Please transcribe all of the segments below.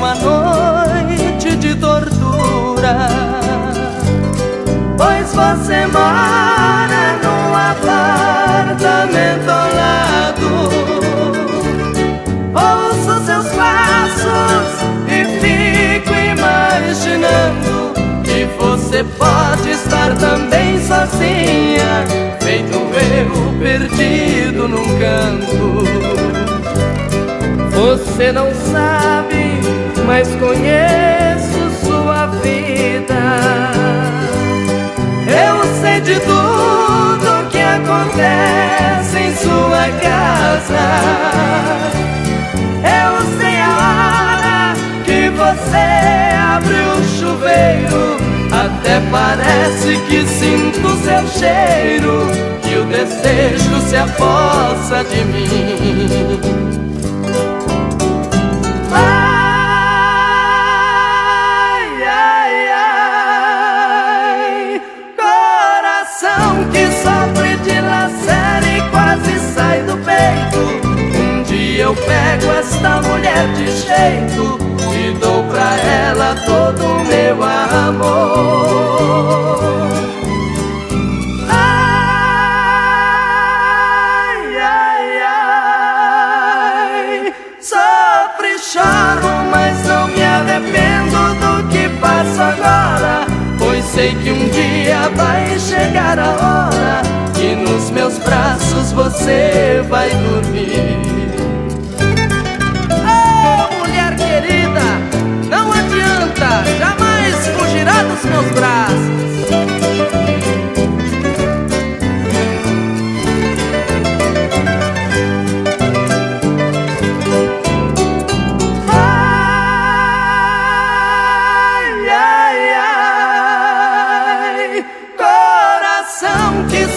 uma noite de tortura. Pois você mora num apartamento ao lado. Ouço seus passos e fico imaginando que você pode estar também sozinha, feito eu perdido num canto. Você não sabe, mas conheço sua vida. Eu sei de tudo que acontece em sua casa. Eu sei a hora que você abre o chuveiro. Até parece que sinto seu cheiro. Que o desejo se apossa de mim. De jeito e dou pra ela todo o meu amor. Ai, ai, ai, sofre, choro, mas não me arrependo do que passo agora, pois sei que um dia vai chegar a hora que nos meus braços você vai dormir.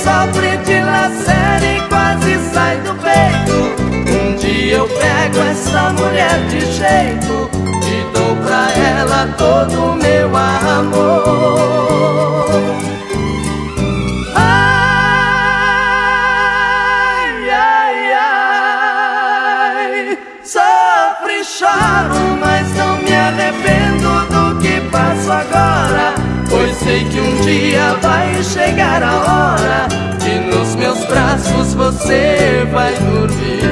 Sofre de lacera e quase sai do peito. Um dia eu pego essa mulher de jeito e dou pra ela todo o meu amor. Ai, ai, ai, sofre, choro, mas não me arrependo do que passo agora. Pois sei que um dia vai chegar você vai dormir.